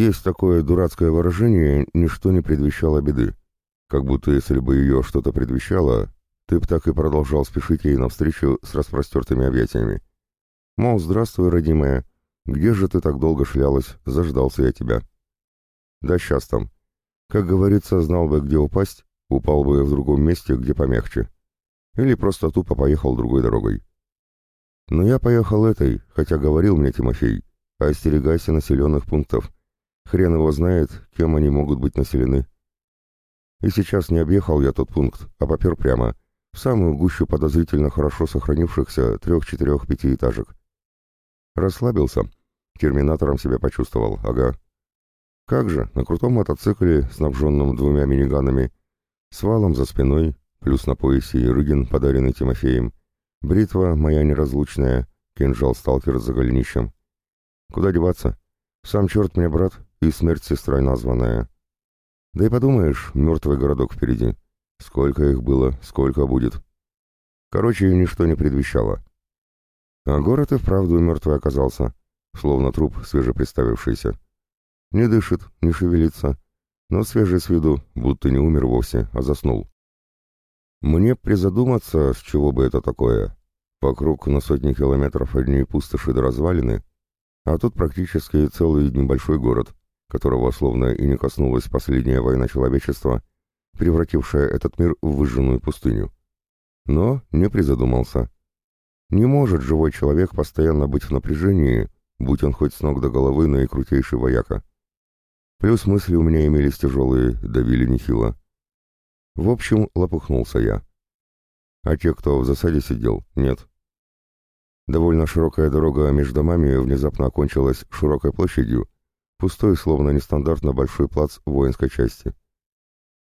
Есть такое дурацкое выражение «ничто не предвещало беды». Как будто если бы ее что-то предвещало, ты б так и продолжал спешить ей навстречу с распростертыми объятиями. Мол, здравствуй, родимая, где же ты так долго шлялась, заждался я тебя. Да сейчас там. Как говорится, знал бы, где упасть, упал бы в другом месте, где помягче. Или просто тупо поехал другой дорогой. Но я поехал этой, хотя говорил мне Тимофей, остерегайся населенных пунктов. Хрен его знает, кем они могут быть населены. И сейчас не объехал я тот пункт, а попер прямо, в самую гущу подозрительно хорошо сохранившихся трех-четырех пятиэтажек. Расслабился, терминатором себя почувствовал, ага. Как же, на крутом мотоцикле, снабженном двумя миниганами, с валом за спиной, плюс на поясе Ирыгин, подаренный Тимофеем, бритва моя неразлучная, кинжал сталкер за голенищем. Куда деваться? Сам черт мне брат и смерть сестрой названная. Да и подумаешь, мертвый городок впереди. Сколько их было, сколько будет. Короче, ничто не предвещало. А город и вправду мертвый оказался, словно труп свежеприставившийся. Не дышит, не шевелится, но свежий с виду, будто не умер вовсе, а заснул. Мне призадуматься, с чего бы это такое. Вокруг на сотни километров одни пустоши до развалины, а тут практически целый небольшой город, которого словно и не коснулась последняя война человечества, превратившая этот мир в выжженную пустыню. Но не призадумался. Не может живой человек постоянно быть в напряжении, будь он хоть с ног до головы наикрутейший вояка. Плюс мысли у меня имелись тяжелые, давили нехило. В общем, лопухнулся я. А те, кто в засаде сидел, нет. Довольно широкая дорога между домами внезапно окончилась широкой площадью, пустой, словно нестандартно большой плац воинской части.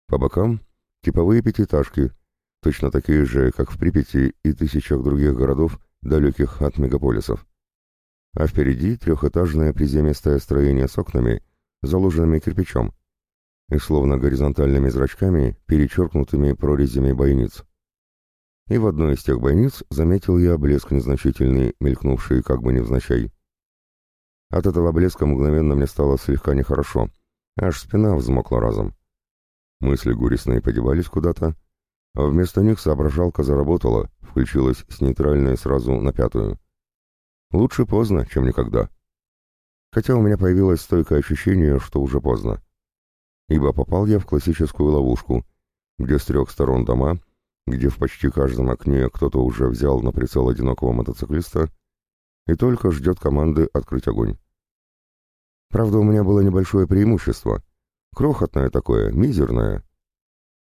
По бокам — типовые пятиэтажки, точно такие же, как в Припяти и тысячах других городов, далеких от мегаполисов. А впереди трехэтажное приземистое строение с окнами, заложенными кирпичом, и словно горизонтальными зрачками, перечеркнутыми прорезями бойниц. И в одной из тех бойниц заметил я блеск незначительный, мелькнувший как бы невзначай. От этого блеска мгновенно мне стало слегка нехорошо, аж спина взмокла разом. Мысли горестные подевались куда-то, а вместо них соображалка заработала, включилась с нейтральной сразу на пятую. Лучше поздно, чем никогда. Хотя у меня появилось стойкое ощущение, что уже поздно. Ибо попал я в классическую ловушку, где с трех сторон дома, где в почти каждом окне кто-то уже взял на прицел одинокого мотоциклиста и только ждет команды открыть огонь. Правда, у меня было небольшое преимущество. Крохотное такое, мизерное.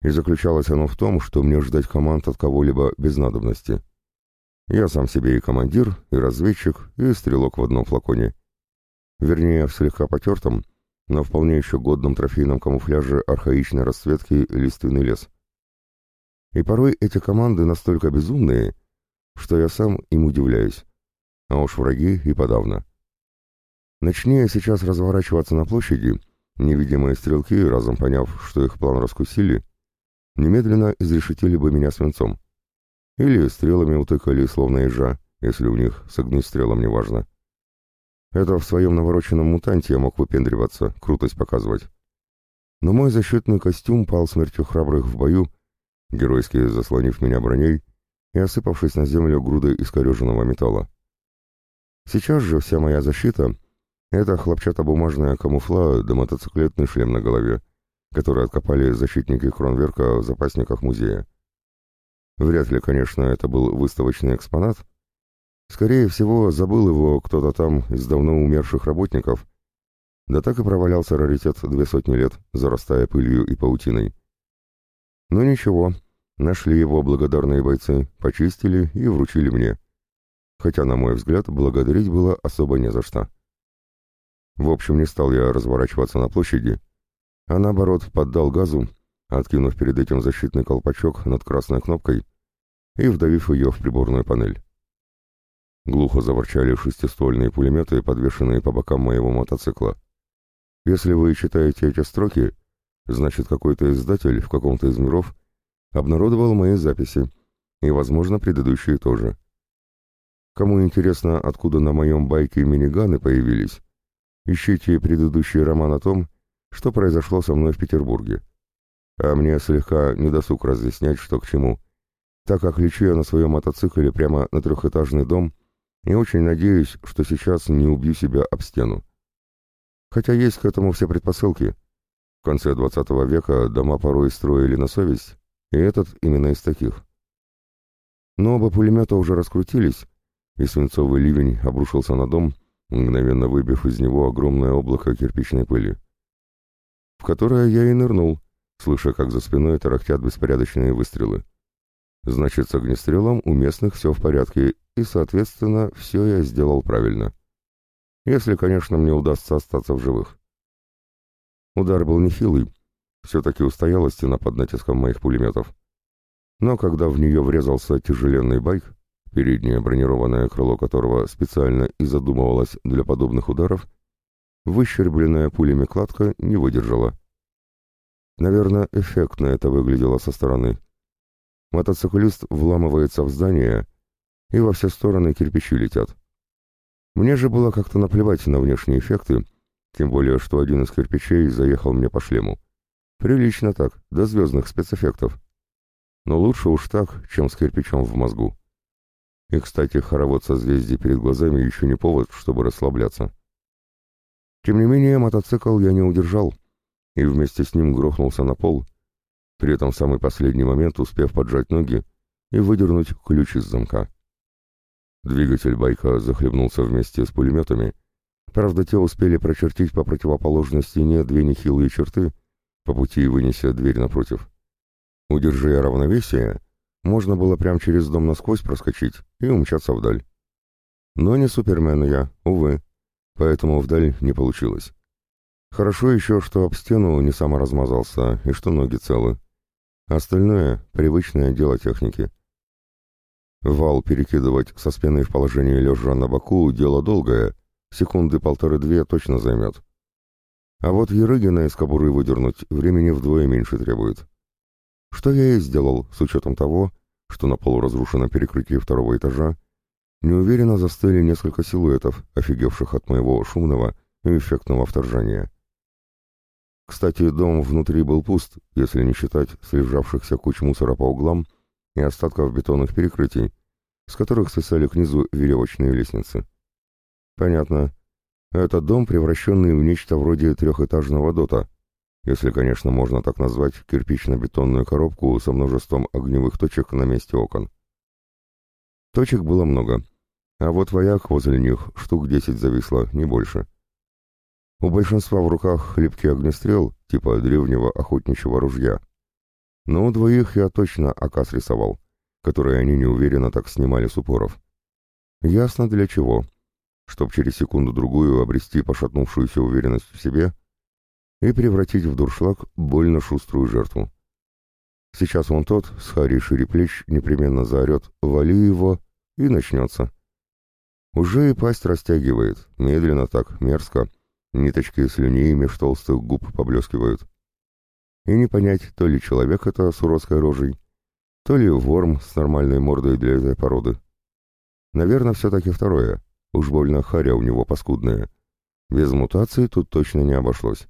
И заключалось оно в том, что мне ждать команд от кого-либо без надобности. Я сам себе и командир, и разведчик, и стрелок в одном флаконе. Вернее, в слегка потертом, но вполне еще годном трофейном камуфляже архаичной расцветки лиственный лес. И порой эти команды настолько безумные, что я сам им удивляюсь. А уж враги и подавно. Начни я сейчас разворачиваться на площади, Невидимые стрелки, разом поняв, что их план раскусили, немедленно изрешетили бы меня свинцом. Или стрелами утыкали, словно ежа, если у них с огнестрелом неважно. Это в своем навороченном мутанте я мог выпендриваться, крутость показывать. Но мой защитный костюм пал смертью храбрых в бою, геройски заслонив меня броней и осыпавшись на землю грудой искореженного металла. Сейчас же вся моя защита — это хлопчатобумажная камуфла да мотоциклетный шлем на голове, который откопали защитники Кронверка в запасниках музея. Вряд ли, конечно, это был выставочный экспонат. Скорее всего, забыл его кто-то там из давно умерших работников. Да так и провалялся раритет две сотни лет, зарастая пылью и паутиной. Но ничего, нашли его благодарные бойцы, почистили и вручили мне. Хотя, на мой взгляд, благодарить было особо не за что. В общем, не стал я разворачиваться на площади, а наоборот поддал газу, откинув перед этим защитный колпачок над красной кнопкой и вдавив ее в приборную панель. Глухо заворчали шестиствольные пулеметы, подвешенные по бокам моего мотоцикла. Если вы читаете эти строки, значит какой-то издатель в каком-то из миров обнародовал мои записи, и, возможно, предыдущие тоже. Кому интересно, откуда на моем байке миниганы появились, Ищите предыдущий роман о том, что произошло со мной в Петербурге. А мне слегка недосуг разъяснять, что к чему, так как лечу я на своем мотоцикле прямо на трехэтажный дом и очень надеюсь, что сейчас не убью себя об стену. Хотя есть к этому все предпосылки. В конце 20 века дома порой строили на совесть, и этот именно из таких. Но оба пулемета уже раскрутились, и свинцовый ливень обрушился на дом, мгновенно выбив из него огромное облако кирпичной пыли, в которое я и нырнул, слыша, как за спиной тарахтят беспорядочные выстрелы. Значит, с огнестрелом у местных все в порядке, и, соответственно, все я сделал правильно. Если, конечно, мне удастся остаться в живых. Удар был нехилый, все-таки устояла стена под натиском моих пулеметов. Но когда в нее врезался тяжеленный байк, переднее бронированное крыло которого специально и задумывалось для подобных ударов, выщербленная пулями кладка не выдержала. Наверное, эффектно это выглядело со стороны. Мотоциклист вламывается в здание, и во все стороны кирпичи летят. Мне же было как-то наплевать на внешние эффекты, тем более, что один из кирпичей заехал мне по шлему. Прилично так, до звездных спецэффектов. Но лучше уж так, чем с кирпичом в мозгу. И, кстати, хоровод созвездий перед глазами еще не повод, чтобы расслабляться. Тем не менее, мотоцикл я не удержал, и вместе с ним грохнулся на пол, при этом в самый последний момент успев поджать ноги и выдернуть ключ из замка. Двигатель байка захлебнулся вместе с пулеметами, правда, те успели прочертить по противоположной стене две нехилые черты, по пути вынеся дверь напротив. Удерживая равновесие, можно было прямо через дом насквозь проскочить и умчаться вдаль. Но не супермен я, увы, поэтому вдаль не получилось. Хорошо еще, что об стену не сам размазался и что ноги целы. Остальное — привычное дело техники. Вал перекидывать со спины в положении лежа на боку — дело долгое, секунды полторы-две точно займет. А вот Ерыгина из кобуры выдернуть времени вдвое меньше требует. Что я и сделал, с учетом того, что на полуразрушенном перекрытии второго этажа неуверенно застыли несколько силуэтов, офигевших от моего шумного и эффектного вторжения. Кстати, дом внутри был пуст, если не считать слежавшихся куч мусора по углам и остатков бетонных перекрытий, с которых свисали к низу веревочные лестницы. Понятно. Это дом, превращенный в нечто вроде трехэтажного дота, если, конечно, можно так назвать кирпично-бетонную коробку со множеством огневых точек на месте окон. Точек было много, а вот вояк возле них штук десять зависло, не больше. У большинства в руках хлипкий огнестрел, типа древнего охотничьего ружья. Но у двоих я точно оказ рисовал, которые они неуверенно так снимали с упоров. Ясно для чего. Чтоб через секунду-другую обрести пошатнувшуюся уверенность в себе — и превратить в дуршлаг больно шуструю жертву. Сейчас вон тот, с Харри шире плеч, непременно заорет «Вали его!» и начнется. Уже и пасть растягивает, медленно так, мерзко, ниточки слюней меж толстых губ поблескивают. И не понять, то ли человек это с уродской рожей, то ли ворм с нормальной мордой для этой породы. Наверное, все-таки второе. Уж больно харя у него паскудная. Без мутации тут точно не обошлось.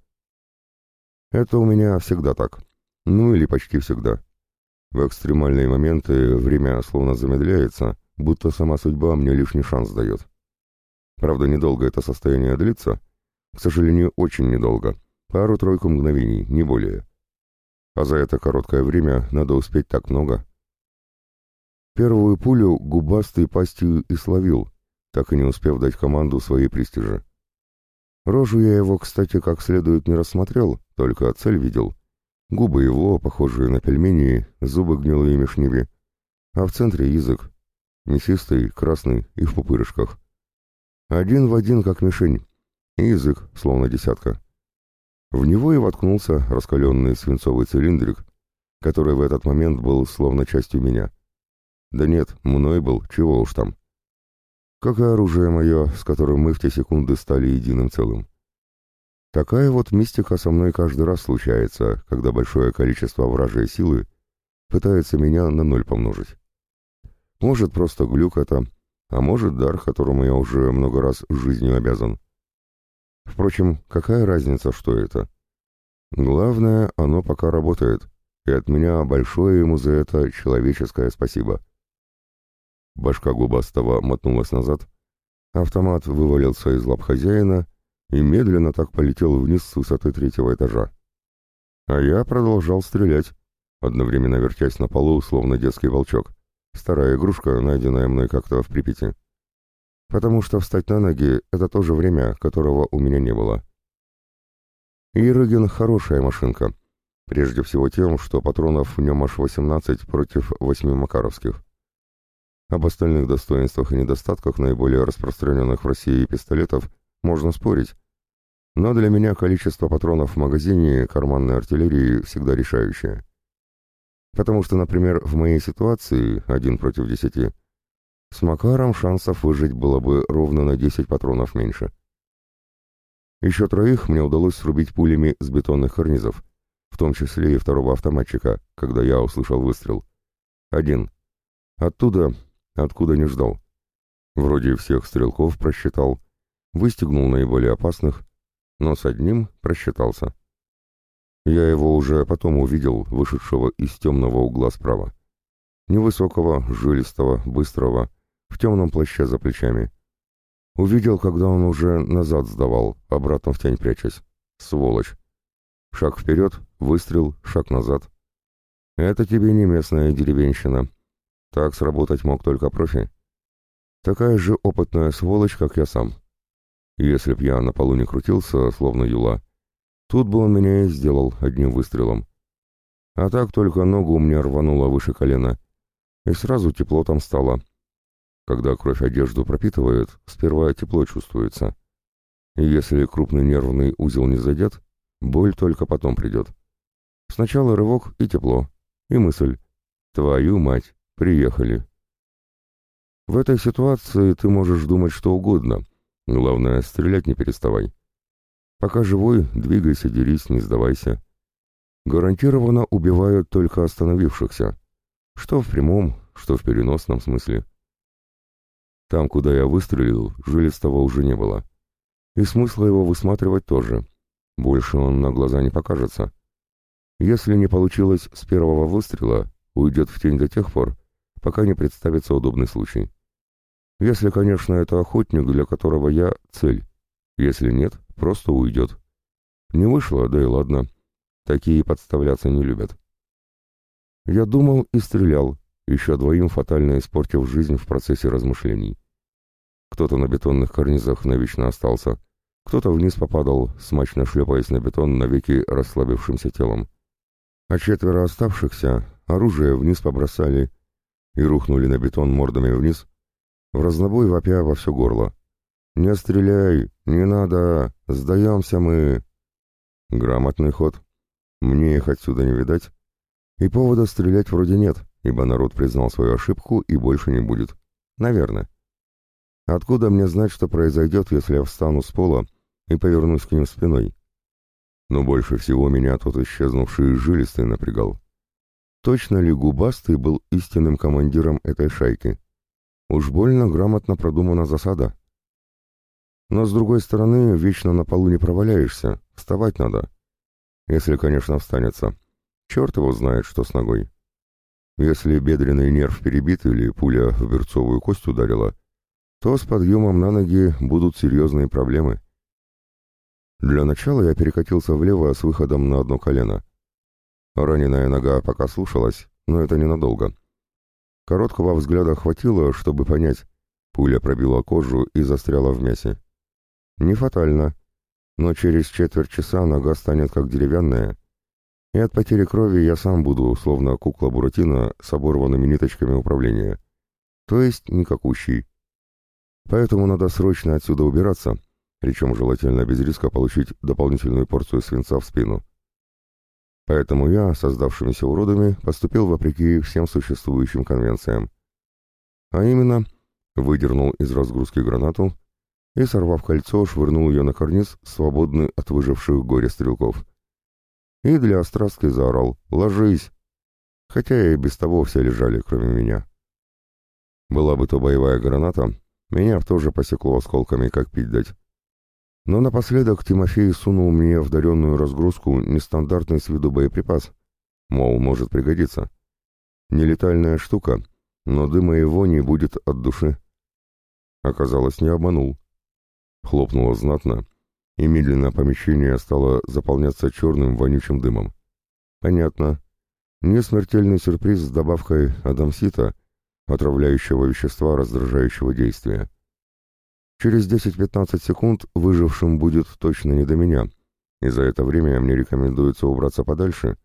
Это у меня всегда так. Ну или почти всегда. В экстремальные моменты время словно замедляется, будто сама судьба мне лишний шанс дает. Правда, недолго это состояние длится. К сожалению, очень недолго. Пару-тройку мгновений, не более. А за это короткое время надо успеть так много. Первую пулю губастой пастью и словил, так и не успев дать команду своей престижи. Рожу я его, кстати, как следует не рассмотрел, только цель видел. Губы его, похожие на пельмени, зубы гнилые мешниве, а в центре язык. Мясистый, красный и в пупырышках. Один в один, как мишень, и язык, словно десятка. В него и воткнулся раскаленный свинцовый цилиндрик, который в этот момент был словно частью меня. Да нет, мной был, чего уж там как и оружие мое, с которым мы в те секунды стали единым целым. Такая вот мистика со мной каждый раз случается, когда большое количество вражьей силы пытается меня на ноль помножить. Может, просто глюк это, а может, дар, которому я уже много раз жизнью обязан. Впрочем, какая разница, что это? Главное, оно пока работает, и от меня большое ему за это человеческое спасибо. Башка губастого мотнулась назад, автомат вывалился из лап хозяина и медленно так полетел вниз с высоты третьего этажа. А я продолжал стрелять, одновременно вертясь на полу, словно детский волчок. Старая игрушка, найденная мной как-то в Припяти. Потому что встать на ноги — это тоже время, которого у меня не было. Ирыгин — хорошая машинка. Прежде всего тем, что патронов в нем аж 18 против 8 макаровских. Об остальных достоинствах и недостатках наиболее распространенных в России пистолетов можно спорить, но для меня количество патронов в магазине карманной артиллерии всегда решающее. Потому что, например, в моей ситуации, один против десяти, с Макаром шансов выжить было бы ровно на 10 патронов меньше. Еще троих мне удалось срубить пулями с бетонных карнизов, в том числе и второго автоматчика, когда я услышал выстрел. Один. Оттуда, откуда не ждал. Вроде всех стрелков просчитал, выстегнул наиболее опасных, но с одним просчитался. Я его уже потом увидел, вышедшего из темного угла справа. Невысокого, жилистого, быстрого, в темном плаще за плечами. Увидел, когда он уже назад сдавал, обратно в тень прячась. Сволочь. Шаг вперед, выстрел, шаг назад. Это тебе не местная деревенщина. Так сработать мог только профи. Такая же опытная сволочь, как я сам. Если б я на полу не крутился, словно юла, тут бы он меня и сделал одним выстрелом. А так только ногу меня рвануло выше колена, и сразу тепло там стало. Когда кровь одежду пропитывает, сперва тепло чувствуется. И если крупный нервный узел не задет, боль только потом придет. Сначала рывок и тепло, и мысль «Твою мать, приехали». В этой ситуации ты можешь думать что угодно, главное, стрелять не переставай. Пока живой, двигайся, дерись, не сдавайся. Гарантированно убивают только остановившихся, что в прямом, что в переносном смысле. Там, куда я выстрелил, жилистого уже не было. И смысла его высматривать тоже. Больше он на глаза не покажется. Если не получилось с первого выстрела, уйдет в тень до тех пор, пока не представится удобный случай. Если, конечно, это охотник, для которого я цель. Если нет, просто уйдет. Не вышло, да и ладно. Такие подставляться не любят. Я думал и стрелял, еще двоим фатально испортив жизнь в процессе размышлений. Кто-то на бетонных карнизах навечно остался, кто-то вниз попадал, смачно шлепаясь на бетон навеки расслабившимся телом. А четверо оставшихся оружие вниз побросали и рухнули на бетон мордами вниз, в разнобой вопя во все горло. «Не стреляй! Не надо! Сдаемся мы!» Грамотный ход. Мне их отсюда не видать. И повода стрелять вроде нет, ибо народ признал свою ошибку и больше не будет. Наверное. Откуда мне знать, что произойдет, если я встану с пола и повернусь к ним спиной? Но больше всего меня тот исчезнувший жилистый напрягал. Точно ли Губастый был истинным командиром этой шайки? Уж больно грамотно продумана засада. Но, с другой стороны, вечно на полу не проваляешься, вставать надо. Если, конечно, встанется. Черт его знает, что с ногой. Если бедренный нерв перебит или пуля в берцовую кость ударила, то с подъемом на ноги будут серьезные проблемы. Для начала я перекатился влево с выходом на одно колено. Раненая нога пока слушалась, но это ненадолго. Короткого взгляда хватило, чтобы понять, пуля пробила кожу и застряла в мясе. Не фатально, но через четверть часа нога станет как деревянная, и от потери крови я сам буду, словно кукла Буратино с оборванными ниточками управления. То есть никакущий. Поэтому надо срочно отсюда убираться, причем желательно без риска получить дополнительную порцию свинца в спину. Поэтому я, создавшимися уродами, поступил вопреки всем существующим конвенциям. А именно, выдернул из разгрузки гранату и, сорвав кольцо, швырнул ее на карниз, свободный от выживших горе стрелков. И для острастки заорал «Ложись!», хотя и без того все лежали, кроме меня. Была бы то боевая граната, меня тоже посекло осколками, как пить дать. Но напоследок Тимофей сунул мне в даренную разгрузку нестандартный с виду боеприпас. Мол, может пригодиться. Нелетальная штука, но дыма и вони будет от души. Оказалось, не обманул. Хлопнуло знатно, и медленно помещение стало заполняться черным вонючим дымом. Понятно. Не смертельный сюрприз с добавкой адамсита, отравляющего вещества раздражающего действия. Через 10-15 секунд выжившим будет точно не до меня, и за это время мне рекомендуется убраться подальше,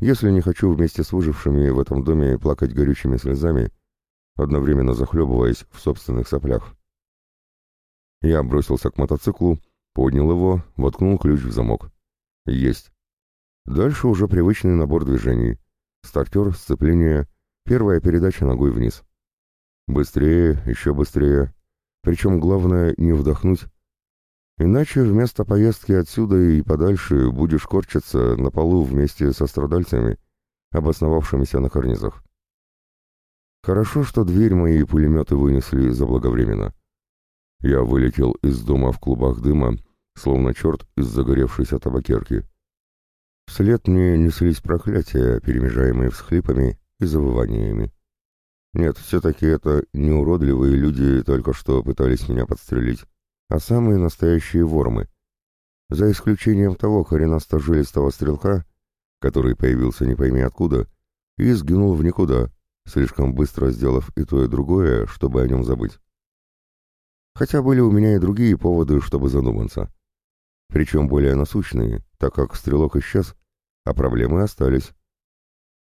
если не хочу вместе с выжившими в этом доме плакать горючими слезами, одновременно захлебываясь в собственных соплях. Я бросился к мотоциклу, поднял его, воткнул ключ в замок. Есть. Дальше уже привычный набор движений. Стартер, сцепление, первая передача ногой вниз. Быстрее, еще быстрее, причем главное не вдохнуть. Иначе вместо поездки отсюда и подальше будешь корчиться на полу вместе со страдальцами, обосновавшимися на карнизах. Хорошо, что дверь мои пулеметы вынесли заблаговременно. Я вылетел из дома в клубах дыма, словно черт из загоревшейся табакерки. Вслед мне неслись проклятия, перемежаемые всхлипами и завываниями. Нет, все-таки это не уродливые люди только что пытались меня подстрелить, а самые настоящие вормы. За исключением того коренасто-жилистого стрелка, который появился не пойми откуда, и сгинул в никуда, слишком быстро сделав и то, и другое, чтобы о нем забыть. Хотя были у меня и другие поводы, чтобы задуматься. Причем более насущные, так как стрелок исчез, а проблемы остались.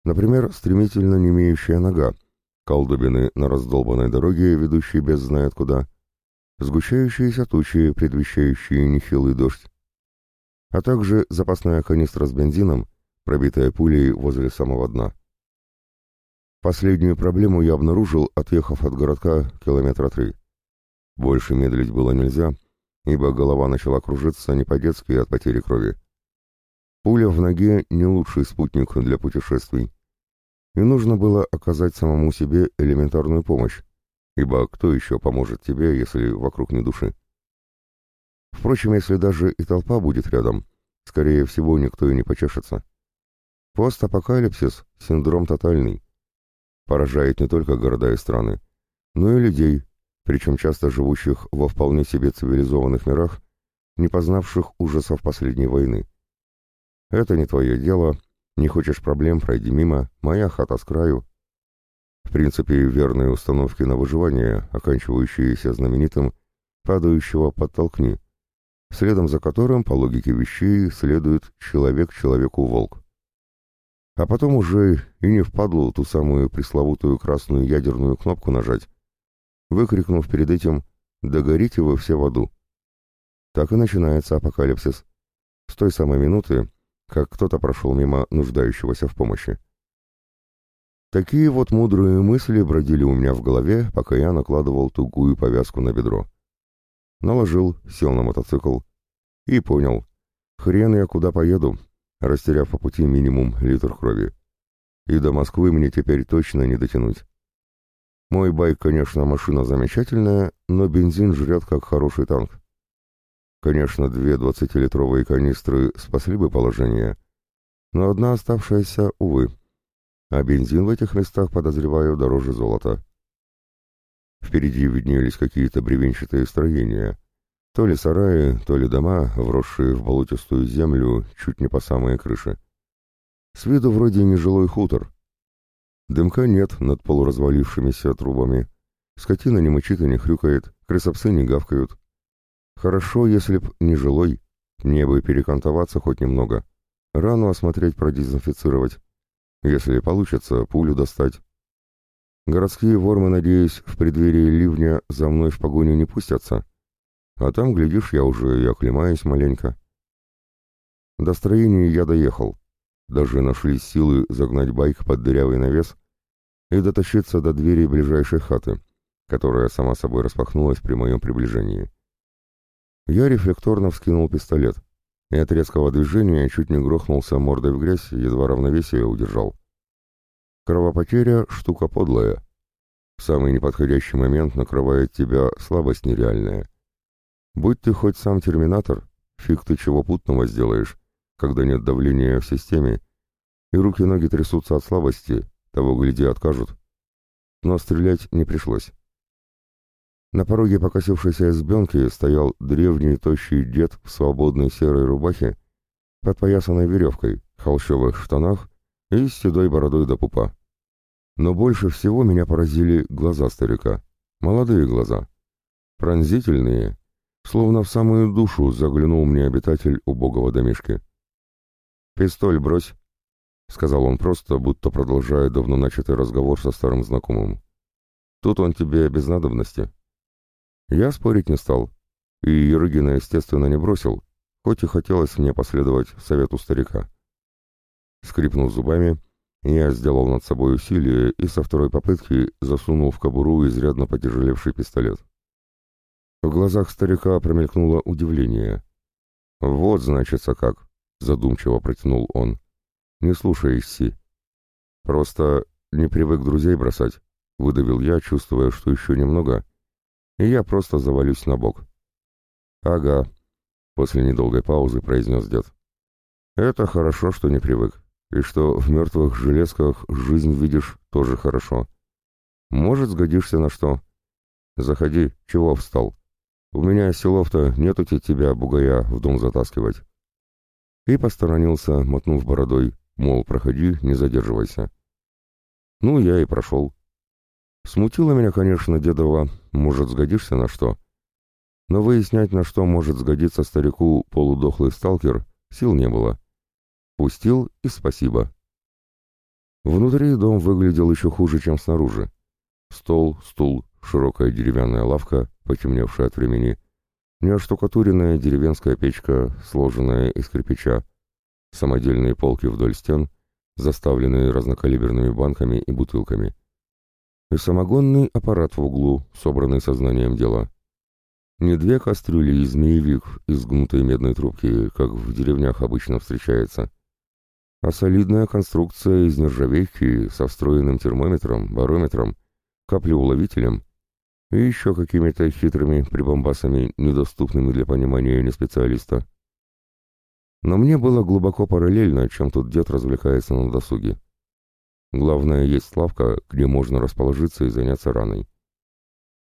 Например, стремительно немеющая нога, колдобины на раздолбанной дороге, ведущей без знает куда, сгущающиеся тучи, предвещающие нехилый дождь, а также запасная канистра с бензином, пробитая пулей возле самого дна. Последнюю проблему я обнаружил, отъехав от городка километра три. Больше медлить было нельзя, ибо голова начала кружиться не по-детски от потери крови. Пуля в ноге — не лучший спутник для путешествий и нужно было оказать самому себе элементарную помощь, ибо кто еще поможет тебе, если вокруг не души? Впрочем, если даже и толпа будет рядом, скорее всего, никто и не почешется. Постапокалипсис — синдром тотальный. Поражает не только города и страны, но и людей, причем часто живущих во вполне себе цивилизованных мирах, не познавших ужасов последней войны. Это не твое дело — не хочешь проблем, пройди мимо, моя хата с краю. В принципе, верные установки на выживание, оканчивающиеся знаменитым «падающего подтолкни», следом за которым, по логике вещей, следует «человек человеку волк». А потом уже и не впадло ту самую пресловутую красную ядерную кнопку нажать, выкрикнув перед этим «Догорите вы все в аду». Так и начинается апокалипсис. С той самой минуты, как кто-то прошел мимо нуждающегося в помощи. Такие вот мудрые мысли бродили у меня в голове, пока я накладывал тугую повязку на бедро. Наложил, сел на мотоцикл и понял. Хрен я куда поеду, растеряв по пути минимум литр крови. И до Москвы мне теперь точно не дотянуть. Мой байк, конечно, машина замечательная, но бензин жрет как хороший танк. Конечно, две двадцатилитровые канистры спасли бы положение, но одна оставшаяся, увы. А бензин в этих местах, подозреваю, дороже золота. Впереди виднелись какие-то бревенчатые строения. То ли сараи, то ли дома, вросшие в болотистую землю чуть не по самые крыши. С виду вроде нежилой хутор. Дымка нет над полуразвалившимися трубами. Скотина не мычит и не хрюкает, крысопсы не гавкают. Хорошо, если б не жилой. Мне бы перекантоваться хоть немного. Рану осмотреть, продезинфицировать. Если получится, пулю достать. Городские вормы, надеюсь, в преддверии ливня за мной в погоню не пустятся. А там, глядишь, я уже и оклемаюсь маленько. До строения я доехал. Даже нашлись силы загнать байк под дырявый навес и дотащиться до двери ближайшей хаты, которая сама собой распахнулась при моем приближении. Я рефлекторно вскинул пистолет и от резкого движения чуть не грохнулся мордой в грязь, едва равновесие удержал. Кровопотеря — штука подлая. В самый неподходящий момент накрывает тебя слабость нереальная. Будь ты хоть сам терминатор, фиг ты чего путного сделаешь, когда нет давления в системе, и руки-ноги трясутся от слабости, того, гляди, откажут. Но стрелять не пришлось. На пороге покосившейся избенки стоял древний тощий дед в свободной серой рубахе, подпоясанной веревкой, холщовых штанах и с седой бородой до пупа. Но больше всего меня поразили глаза старика. Молодые глаза. Пронзительные, словно в самую душу заглянул мне обитатель убогого домишки. «Пистоль брось», — сказал он просто, будто продолжая давно начатый разговор со старым знакомым. «Тут он тебе без надобности». Я спорить не стал, и Ерыгина, естественно, не бросил, хоть и хотелось мне последовать совету старика. Скрипнув зубами, я сделал над собой усилие и со второй попытки засунул в кобуру изрядно потяжелевший пистолет. В глазах старика промелькнуло удивление. «Вот, значится, как», — задумчиво протянул он. «Не слушай, Си. Просто не привык друзей бросать», — выдавил я, чувствуя, что еще немного, и я просто завалюсь на бок. «Ага», — после недолгой паузы произнес дед. «Это хорошо, что не привык, и что в мертвых железках жизнь видишь тоже хорошо. Может, сгодишься на что. Заходи, чего встал? У меня силов-то нету тебя, бугая, в дом затаскивать» и посторонился, мотнув бородой, мол, проходи, не задерживайся. Ну, я и прошел. Смутило меня, конечно, дедова, может, сгодишься на что. Но выяснять, на что может сгодиться старику полудохлый сталкер, сил не было. Пустил и спасибо. Внутри дом выглядел еще хуже, чем снаружи. Стол, стул, широкая деревянная лавка, потемневшая от времени — Неоштукатуренная деревенская печка, сложенная из кирпича, самодельные полки вдоль стен, заставленные разнокалиберными банками и бутылками. И самогонный аппарат в углу, собранный сознанием дела. Не две кастрюли и змеевик из гнутой медной трубки, как в деревнях обычно встречается, а солидная конструкция из нержавейки со встроенным термометром, барометром, каплеуловителем и еще какими-то хитрыми прибамбасами, недоступными для понимания неспециалиста. Но мне было глубоко параллельно, чем тут дед развлекается на досуге. Главное, есть лавка, где можно расположиться и заняться раной.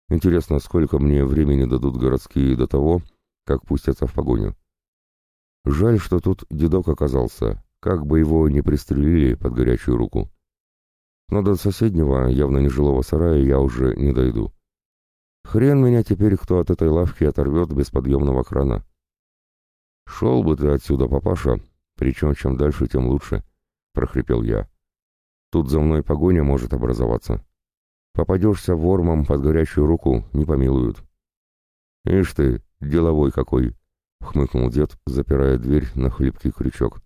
Интересно, сколько мне времени дадут городские до того, как пустятся в погоню. Жаль, что тут дедок оказался, как бы его не пристрелили под горячую руку. Но до соседнего, явно нежилого сарая я уже не дойду. Хрен меня теперь кто от этой лавки оторвет без подъемного крана. «Шел бы ты отсюда, папаша, причем чем дальше, тем лучше», — прохрипел я. «Тут за мной погоня может образоваться. Попадешься вормом под горячую руку, не помилуют». «Ишь ты, деловой какой!» — хмыкнул дед, запирая дверь на хлипкий крючок.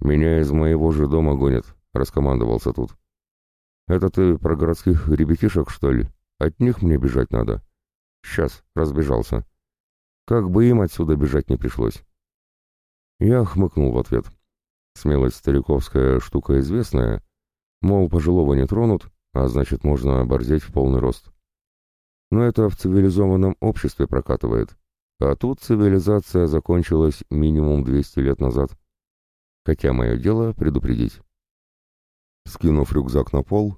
«Меня из моего же дома гонят», — раскомандовался тут. «Это ты про городских ребятишек, что ли?» От них мне бежать надо. Сейчас, разбежался. Как бы им отсюда бежать не пришлось. Я хмыкнул в ответ. Смелость стариковская штука известная, мол, пожилого не тронут, а значит, можно оборзеть в полный рост. Но это в цивилизованном обществе прокатывает. А тут цивилизация закончилась минимум 200 лет назад. Хотя мое дело предупредить. Скинув рюкзак на пол,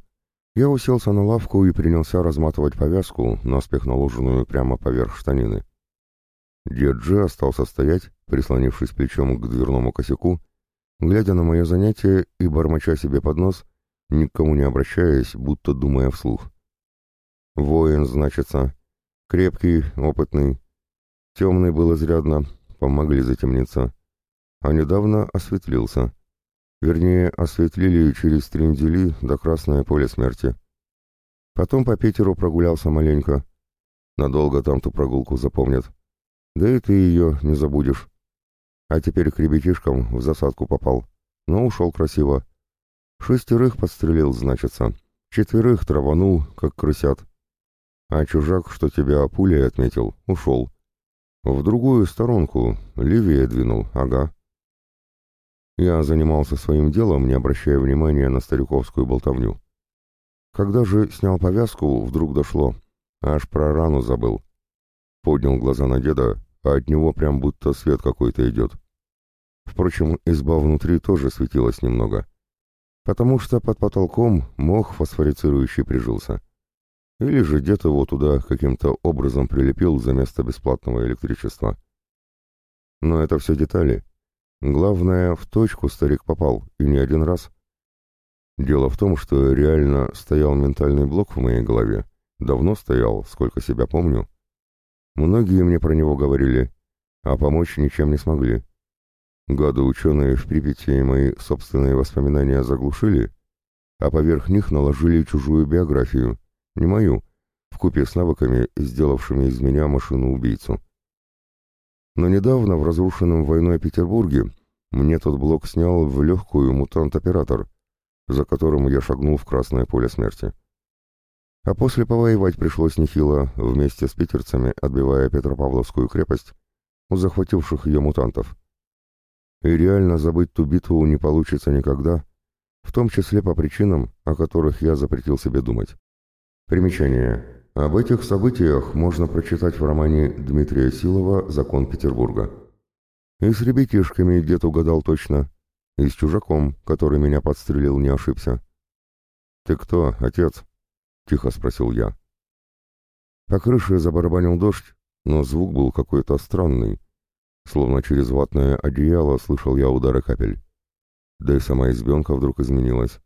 я уселся на лавку и принялся разматывать повязку, наспех наложенную прямо поверх штанины. Дед Джи остался стоять, прислонившись плечом к дверному косяку, глядя на мое занятие и бормоча себе под нос, никому не обращаясь, будто думая вслух. «Воин, значится. Крепкий, опытный. Темный был изрядно, помогли затемниться. А недавно осветлился. Вернее, осветлили через трендели до Красное поле смерти. Потом по Питеру прогулялся маленько. Надолго там ту прогулку запомнят. Да и ты ее не забудешь. А теперь к ребятишкам в засадку попал. Но ушел красиво. Шестерых подстрелил, значится. Четверых траванул, как крысят. А чужак, что тебя пулей отметил, ушел. В другую сторонку, левее двинул, ага. Я занимался своим делом, не обращая внимания на стариковскую болтовню. Когда же снял повязку, вдруг дошло. Аж про рану забыл. Поднял глаза на деда, а от него прям будто свет какой-то идет. Впрочем, изба внутри тоже светилась немного, потому что под потолком мох фосфорицирующий прижился. Или же дед его туда каким-то образом прилепил за место бесплатного электричества. Но это все детали. Главное, в точку старик попал, и не один раз. Дело в том, что реально стоял ментальный блок в моей голове. Давно стоял, сколько себя помню. Многие мне про него говорили, а помочь ничем не смогли. Гады ученые в Припяти мои собственные воспоминания заглушили, а поверх них наложили чужую биографию, не мою, вкупе с навыками, сделавшими из меня машину-убийцу. Но недавно в разрушенном войной Петербурге мне тот блок снял в легкую мутант-оператор, за которым я шагнул в красное поле смерти. А после повоевать пришлось нехило вместе с питерцами, отбивая Петропавловскую крепость у захвативших ее мутантов. И реально забыть ту битву не получится никогда, в том числе по причинам, о которых я запретил себе думать. Примечание. Об этих событиях можно прочитать в романе Дмитрия Силова «Закон Петербурга». И с ребятишками дед угадал точно, и с чужаком, который меня подстрелил, не ошибся. «Ты кто, отец?» — тихо спросил я. По крыше забарабанил дождь, но звук был какой-то странный. Словно через ватное одеяло слышал я удары капель. Да и сама избенка вдруг изменилась.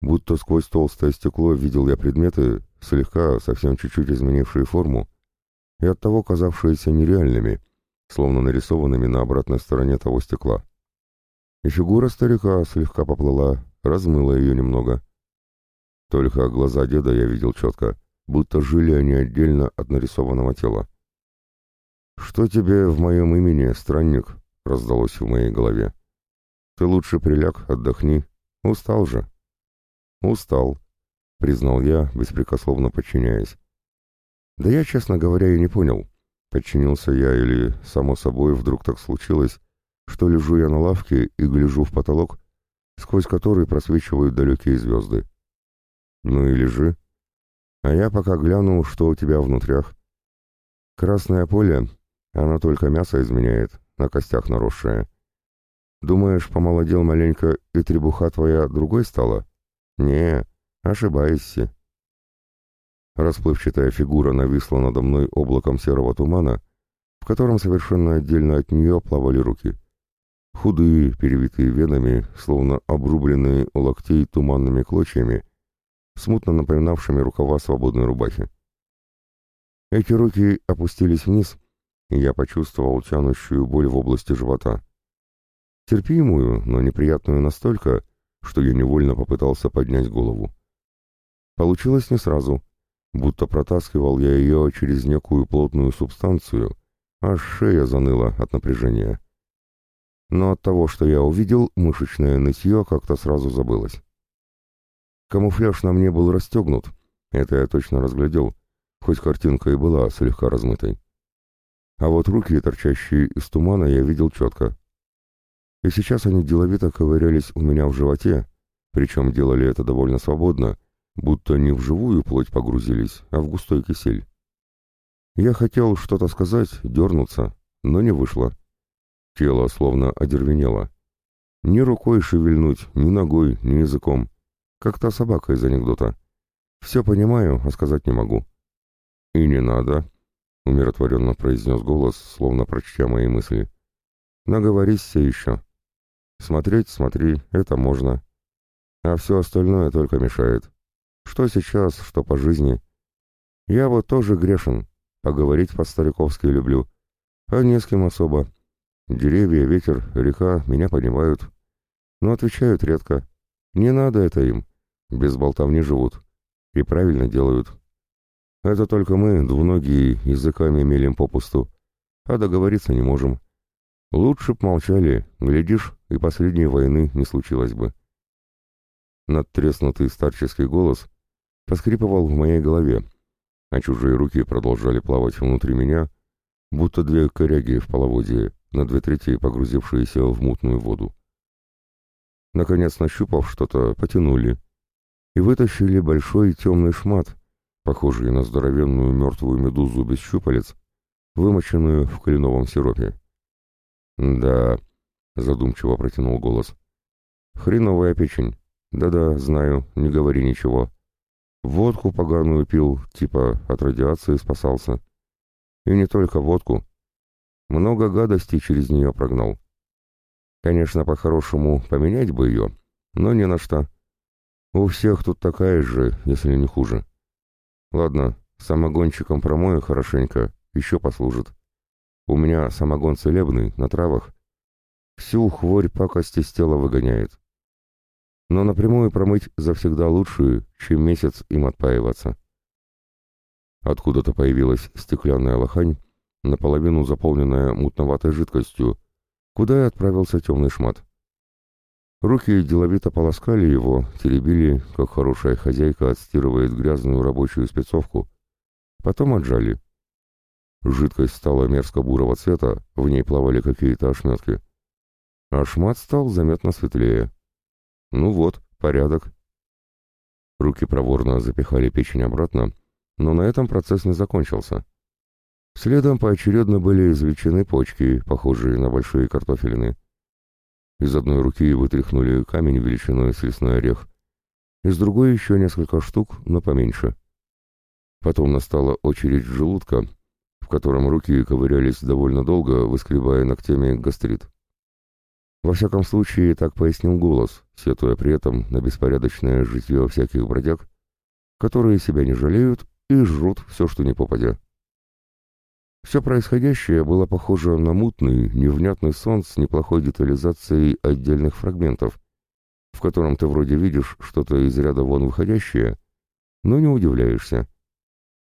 Будто сквозь толстое стекло видел я предметы, слегка, совсем чуть-чуть изменившие форму, и оттого казавшиеся нереальными, словно нарисованными на обратной стороне того стекла. И фигура старика слегка поплыла, размыла ее немного. Только глаза деда я видел четко, будто жили они отдельно от нарисованного тела. «Что тебе в моем имени, странник?» — раздалось в моей голове. «Ты лучше приляг, отдохни. Устал же». «Устал», — признал я, беспрекословно подчиняясь. «Да я, честно говоря, и не понял, подчинился я или, само собой, вдруг так случилось, что лежу я на лавке и гляжу в потолок, сквозь который просвечивают далекие звезды. Ну и лежи. А я пока гляну, что у тебя внутрях. Красное поле, оно только мясо изменяет, на костях наросшее. Думаешь, помолодел маленько и требуха твоя другой стала? «Не, ошибаешься». Расплывчатая фигура нависла надо мной облаком серого тумана, в котором совершенно отдельно от нее плавали руки. Худые, перевитые венами, словно обрубленные у локтей туманными клочьями, смутно напоминавшими рукава свободной рубахи. Эти руки опустились вниз, я почувствовал тянущую боль в области живота. Терпимую, но неприятную настолько, что я невольно попытался поднять голову. Получилось не сразу, будто протаскивал я ее через некую плотную субстанцию, аж шея заныла от напряжения. Но от того, что я увидел, мышечное нытье как-то сразу забылось. Камуфляж на мне был расстегнут, это я точно разглядел, хоть картинка и была слегка размытой. А вот руки, торчащие из тумана, я видел четко и сейчас они деловито ковырялись у меня в животе, причем делали это довольно свободно, будто не в живую плоть погрузились, а в густой кисель. Я хотел что-то сказать, дернуться, но не вышло. Тело словно одервенело. Ни рукой шевельнуть, ни ногой, ни языком. Как та собака из анекдота. Все понимаю, а сказать не могу. «И не надо», — умиротворенно произнес голос, словно прочтя мои мысли. «Наговорись еще». Смотреть, смотри, это можно. А все остальное только мешает. Что сейчас, что по жизни. Я вот тоже грешен, поговорить по-стариковски люблю. А не с кем особо. Деревья, ветер, река меня понимают. Но отвечают редко. Не надо это им. Без болтовни живут. И правильно делают. Это только мы, двуногие, языками мелем попусту. А договориться не можем. Лучше б молчали, глядишь, и последней войны не случилось бы. Надтреснутый старческий голос поскрипывал в моей голове, а чужие руки продолжали плавать внутри меня, будто две коряги в половодье, на две трети погрузившиеся в мутную воду. Наконец, нащупав что-то, потянули и вытащили большой темный шмат, похожий на здоровенную мертвую медузу без щупалец, вымоченную в кленовом сиропе. «Да», — задумчиво протянул голос. «Хреновая печень. Да-да, знаю, не говори ничего. Водку поганую пил, типа от радиации спасался. И не только водку. Много гадостей через нее прогнал. Конечно, по-хорошему поменять бы ее, но не на что. У всех тут такая же, если не хуже. Ладно, самогончиком промою хорошенько, еще послужит. У меня самогон целебный, на травах. Всю хворь пакости с тела выгоняет. Но напрямую промыть завсегда лучше, чем месяц им отпаиваться. Откуда-то появилась стеклянная лохань, наполовину заполненная мутноватой жидкостью, куда и отправился темный шмат. Руки деловито полоскали его, теребили, как хорошая хозяйка отстирывает грязную рабочую спецовку. Потом отжали. Жидкость стала мерзко-бурого цвета, в ней плавали какие-то ошметки. А шмат стал заметно светлее. Ну вот, порядок. Руки проворно запихали печень обратно, но на этом процесс не закончился. Следом поочередно были извлечены почки, похожие на большие картофелины. Из одной руки вытряхнули камень величиной с лесной орех, из другой еще несколько штук, но поменьше. Потом настала очередь желудка, в котором руки ковырялись довольно долго, выскребая ногтями гастрит. Во всяком случае, так пояснил голос, сетуя при этом на беспорядочное житье всяких бродяг, которые себя не жалеют и жрут все, что не попадя. Все происходящее было похоже на мутный, невнятный сон с неплохой детализацией отдельных фрагментов, в котором ты вроде видишь что-то из ряда вон выходящее, но не удивляешься.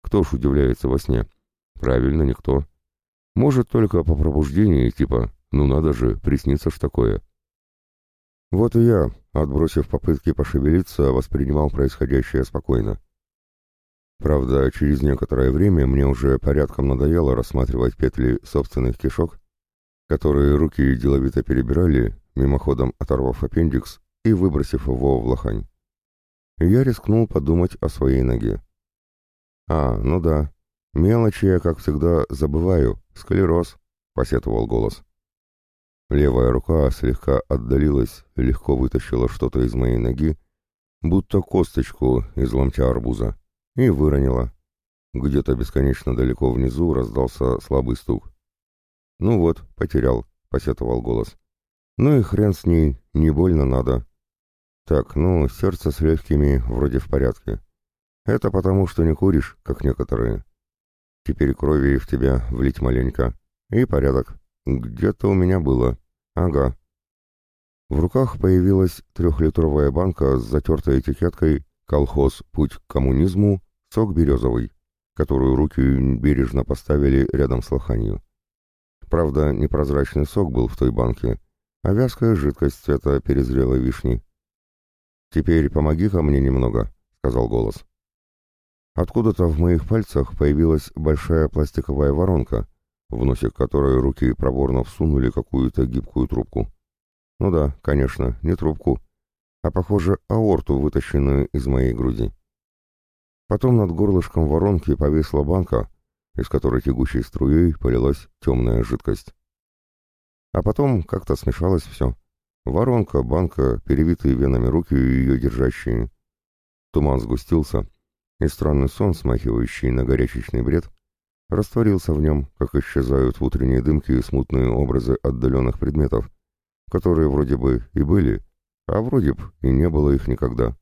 Кто ж удивляется во сне? Правильно, никто. Может, только по пробуждении, типа, ну надо же, приснится ж такое. Вот и я, отбросив попытки пошевелиться, воспринимал происходящее спокойно. Правда, через некоторое время мне уже порядком надоело рассматривать петли собственных кишок, которые руки деловито перебирали, мимоходом оторвав аппендикс и выбросив его в лохань. Я рискнул подумать о своей ноге. «А, ну да, мелочи я, как всегда, забываю, склероз», — посетовал голос. Левая рука слегка отдалилась, легко вытащила что-то из моей ноги, будто косточку из ломтя арбуза и выронила. Где-то бесконечно далеко внизу раздался слабый стук. «Ну вот, потерял», — посетовал голос. «Ну и хрен с ней, не больно надо». «Так, ну, сердце с легкими вроде в порядке. Это потому, что не куришь, как некоторые. Теперь крови в тебя влить маленько. И порядок. Где-то у меня было. Ага». В руках появилась трехлитровая банка с затертой этикеткой «Колхоз. Путь к коммунизму сок березовый, которую руки бережно поставили рядом с лоханью. Правда, непрозрачный сок был в той банке, а вязкая жидкость цвета перезрелой вишни. «Теперь помоги-ка мне немного», — сказал голос. Откуда-то в моих пальцах появилась большая пластиковая воронка, в носик которой руки проворно всунули какую-то гибкую трубку. Ну да, конечно, не трубку, а, похоже, аорту, вытащенную из моей груди. Потом над горлышком воронки повисла банка, из которой тягучей струей полилась темная жидкость. А потом как-то смешалось все. Воронка, банка, перевитые венами руки и ее держащие. Туман сгустился, и странный сон, смахивающий на горячечный бред, растворился в нем, как исчезают в утренней дымке смутные образы отдаленных предметов, которые вроде бы и были, а вроде бы и не было их никогда.